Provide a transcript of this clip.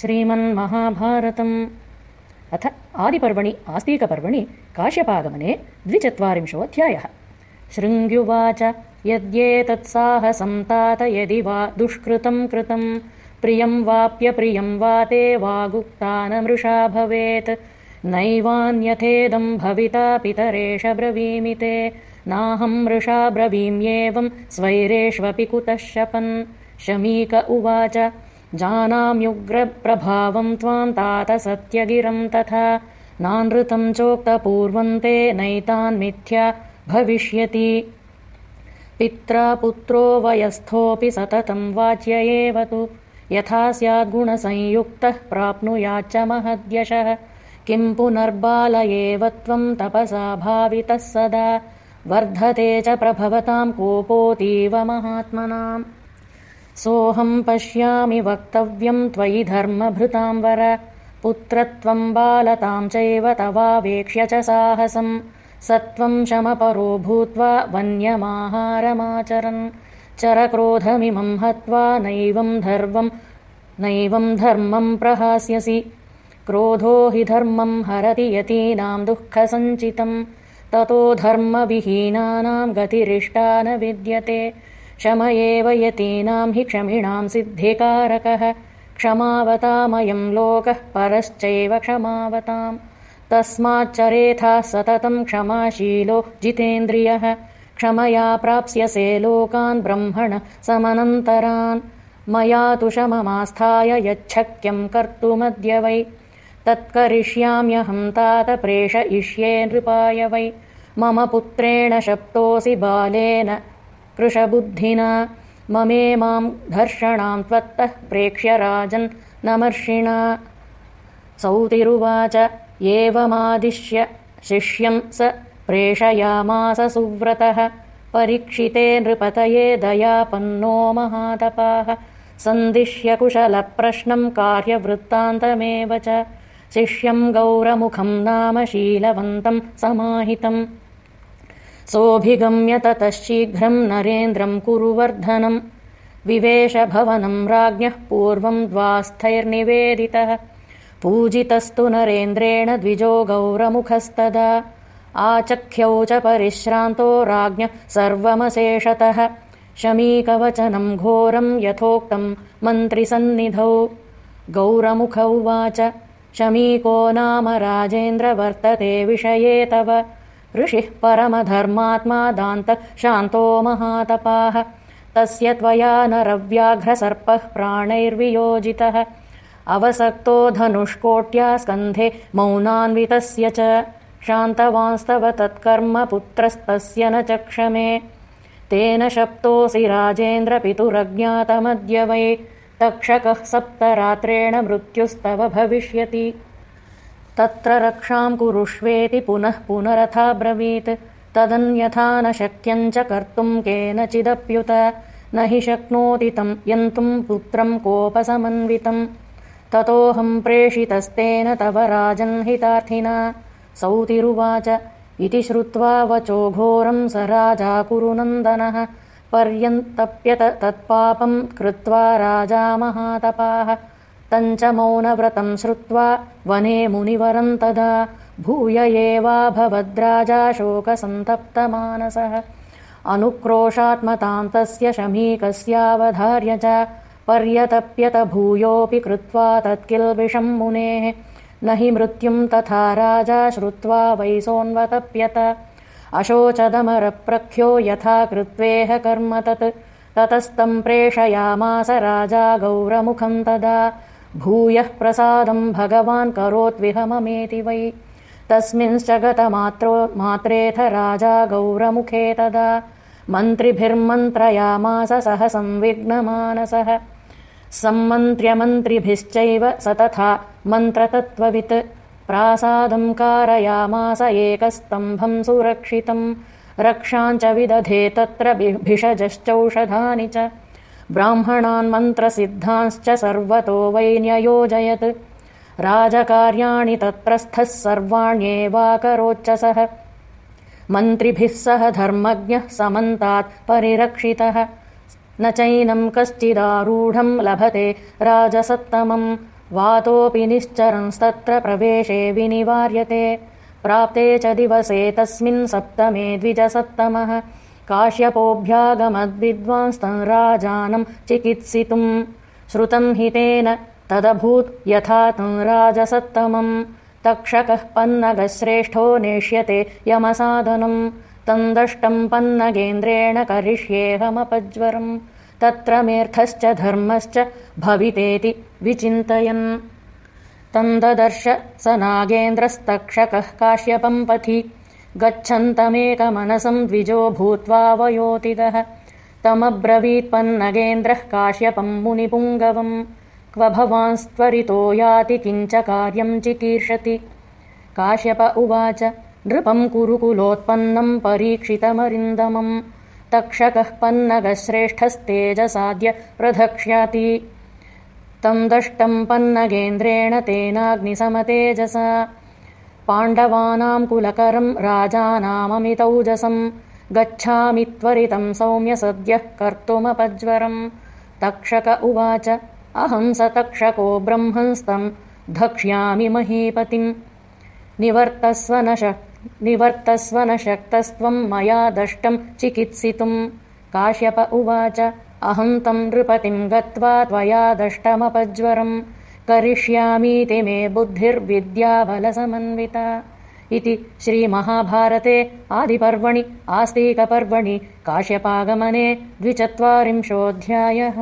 श्रीमन्महाभारतम्। अथ आदिपर्वणि आस्तीकपर्वणि काश्यपागमने द्विचत्वारिंशोऽध्यायः। शृङ्ग्युवाच यद्येतत्साहसं तात यदि वा दुष्कृतं कृतं प्रियं वाप्यप्रियं वा ते वागुक्तानमृषा भवेत्। नैवान्यथेदं भविता पितरेष ब्रवीमि ते। नाहं मृषा ब्रवीम्येवं स्वैरेष्वपि कुतः शपन्। शमीक उवाच जानाम्युग्रप्रभावं त्वां तात सत्यगिरं तथा नानृतं चोक्तपूर्वं ते नैतान्मिथ्या भविष्यति। पित्रा पुत्रो वयस्थोऽपि सततं वाच्य एव तु। यथा स्याद्गुणसंयुक्तः प्राप्नुयाच्च महद्यशः। किं पुनर्बाल एव त्वं तपसा भावितः सदा। वर्धते च प्रभवतां कोपोऽतीव महात्मनाम् सोऽहं पश्यामि वक्तव्यं त्वयि धर्मभृतां वर पुत्रत्वं बालतां चैव तवावेक्ष्य च साहसं। सत्त्वं शमपरो भूत्वा वन्यमाहारमाचरन्। चरक्रोधमिमं हत्वा नैवं धर्वं नैवं धर्मं प्रहास्यसि। क्रोधो हि धर्मं हरति यतीनां दुःखसञ्चितं। ततो धर्मविहीनानां गतिरिष्टा न विद्यते क्षम एव यतीनां हि क्षमिणां सिद्धिकारकः। क्षमावतामयं लोकः परश्चैव क्षमावताम्। तस्माच्चरेथाः सततं क्षमाशीलो जितेन्द्रियः। क्षमया प्राप्स्यसे लोकान् ब्रह्मण समनन्तरान्। मया तु शममास्थाय यच्छक्यं कर्तुमद्य वै। तत्करिष्याम्यहं तात प्रेषयिष्ये नृपाय वै। मम पुत्रेण शप्तोऽसि बालेन कृशबुद्धिना। ममे मां धर्षणां त्वत्तः प्रेक्ष्य राजन् नमर्षिणा। सौतिरुवाच एवमादिश्य शिष्यं स प्रेषयामास सुव्रतः। परीक्षिते नृपतये दयापन्नो महातपाः। सन्दिश्य कुशलप्रश्नं कार्यवृत्तान्तमेव च। शिष्यं गौरमुखं नाम शीलवन्तं समाहितम् सोऽभिगम्य ततश्शीघ्रं नरेन्द्रं कुरुवर्धनम् विवेशभवनं राज्ञः पूर्वं द्वास्थैर्निवेदितः। पूजितस्तु नरेन्द्रेण द्विजो गौरमुखस्तदा। आचख्यौ च परिश्रान्तो राज्ञः सर्वमशेषतः। शमीकवचनं घोरं यथोक्तं मन्त्रिसन्निधौ। गौरमुख उवाच शमीको नाम राजेन्द्र वर्तते विषये तव ऋषिः परमधर्मात्मा दान्तः शान्तो महातपाः। तस्य त्वया नरव्याघ्रसर्पः प्राणैर्वियोजितः। अवसक्तो धनुष्कोट्या स्कन्धे मौनान्वितस्य च। शान्तवांस्तव तत्कर्म पुत्रस्तस्य न चक्षमे तेन शप्तोऽसि राजेन्द्रपितुरज्ञातमद्य वै। तक्षकः सप्तरात्रेण मृत्युस्तव भविष्यति तत्र रक्षां कुरुष्वेति पुनः पुनरथाब्रवीत्। तदन्यथा न शक्यञ्च कर्तुं केनचिदप्युत। न हि शक्नोति तं यन्तुं पुत्रं कोपसमन्वितम् ततोऽहं प्रेषितस्तेन तव राजन्हितार्थिना। सौतिरुवाच इति श्रुत्वा वचो घोरं स राजा कुरुनन्दनः। पर्यन्तप्यत तत्पापं कृत्वा राजा महातपाः तञ्च मौनव्रतं श्रुत्वा वने मुनिवरं तदा भूय एवाभवद्राजा शोकसन्तप्तमानसः। अनुक्रोशात्मतां तस्य शमीकस्यावधार्य च पर्यतप्यत भूयोऽपि कृत्वा तत्किल्बिषं मुनेः न हि मृत्युं तथा राजा श्रुत्वा वैसोऽन्वतप्यत। अशोचदमरप्रख्यो यथा कृत्वेह कर्म तत् ततस्तं प्रेषयामास राजा गौरमुखं तदा भूयः प्रसादं भगवान् करोत्विहममेति वै। तस्मिंश्च गतमात्रो मात्रेथ राजा गौरमुखे तदा। मन्त्रिभिर्मन्त्रयामास सह संविघ्नमानसः। सम्मन्त्र्यमन्त्रिभिश्चैव स तथा मन्त्रतत्त्ववित्। प्रासादं कारयामास एकस्तम्भं सुरक्षितम्। रक्षाञ्च विदधे तत्र भिषजश्चौषधानि च ब्राह्मणान् मन्त्रसिद्धांश्च सर्वतो वै न्ययोजयत्। राजकार्याणि तत्रस्थः सर्वाण्येवाकरोच्च सः। मन्त्रिभिः सह धर्मज्ञः समन्तात् परिरक्षितः। न चैनं कश्चिदारूढं लभते राजसत्तमम्। वातोऽपि निश्चरंस्तत्र प्रवेशे विनिवार्यते। प्राप्ते च दिवसे तस्मिन् सप्तमे द्विजसप्तमः काश्यपोऽभ्यागमद्विद्वांस्तन् राजानम् चिकित्सितुम् श्रुतम् हि तेन तदभूत् यथा तम् राजसत्तमम् तक्षकः पन्नगश्रेष्ठो नेष्यते यमसाधनम् तम् दष्टम् पन्नगेन्द्रेण करिष्येऽहमपज्वरम् तत्र मेऽर्थश्च धर्मश्च भवितेति विचिन्तयन्। तम् ददर्श स नागेन्द्रस्तक्षकः काश्यपम् पथि गच्छन्तमेकमनसम् द्विजो भूत्वा वयोतिगः तमब्रवीत्पन्नगेन्द्रः काश्यपम् मुनिपुङ्गवम् क्व भवांस्त्वरितो याति किञ्च कार्यम् चिकीर्षति। काश्यप उवाच नृपम् कुरुकुलोत्पन्नम् परीक्षितमरिन्दमम् तक्षकः पन्नगश्रेष्ठस्तेजसाद्य प्रधक्ष्याति। तम् दष्टम् पन्नगेन्द्रेण तेनाग्निसमतेजसा पाण्डवानाम् कुलकरम् राजानाममितौजसम् गच्छामि त्वरितम् सौम्य सद्यः कर्तुमपज्वरम्। तक्षक उवाच अहम् स तक्षको ब्रह्मंस्तम् धक्ष्यामि महीपतिम्। निवर्तस्व न शक्तस्त्वम् मया दष्टम् चिकित्सितुम् काश्यप उवाच अहम् तम् नृपतिम् गत्वा त्वया दष्टमपज्वरम् करिष्यामीति मे बुद्धिर्विद्याबलसमन्विता इति श्रीमहाभारते आदिपर्वणि आस्तिकपर्वणि काश्यपागमने द्विचत्वारिंशोऽध्यायः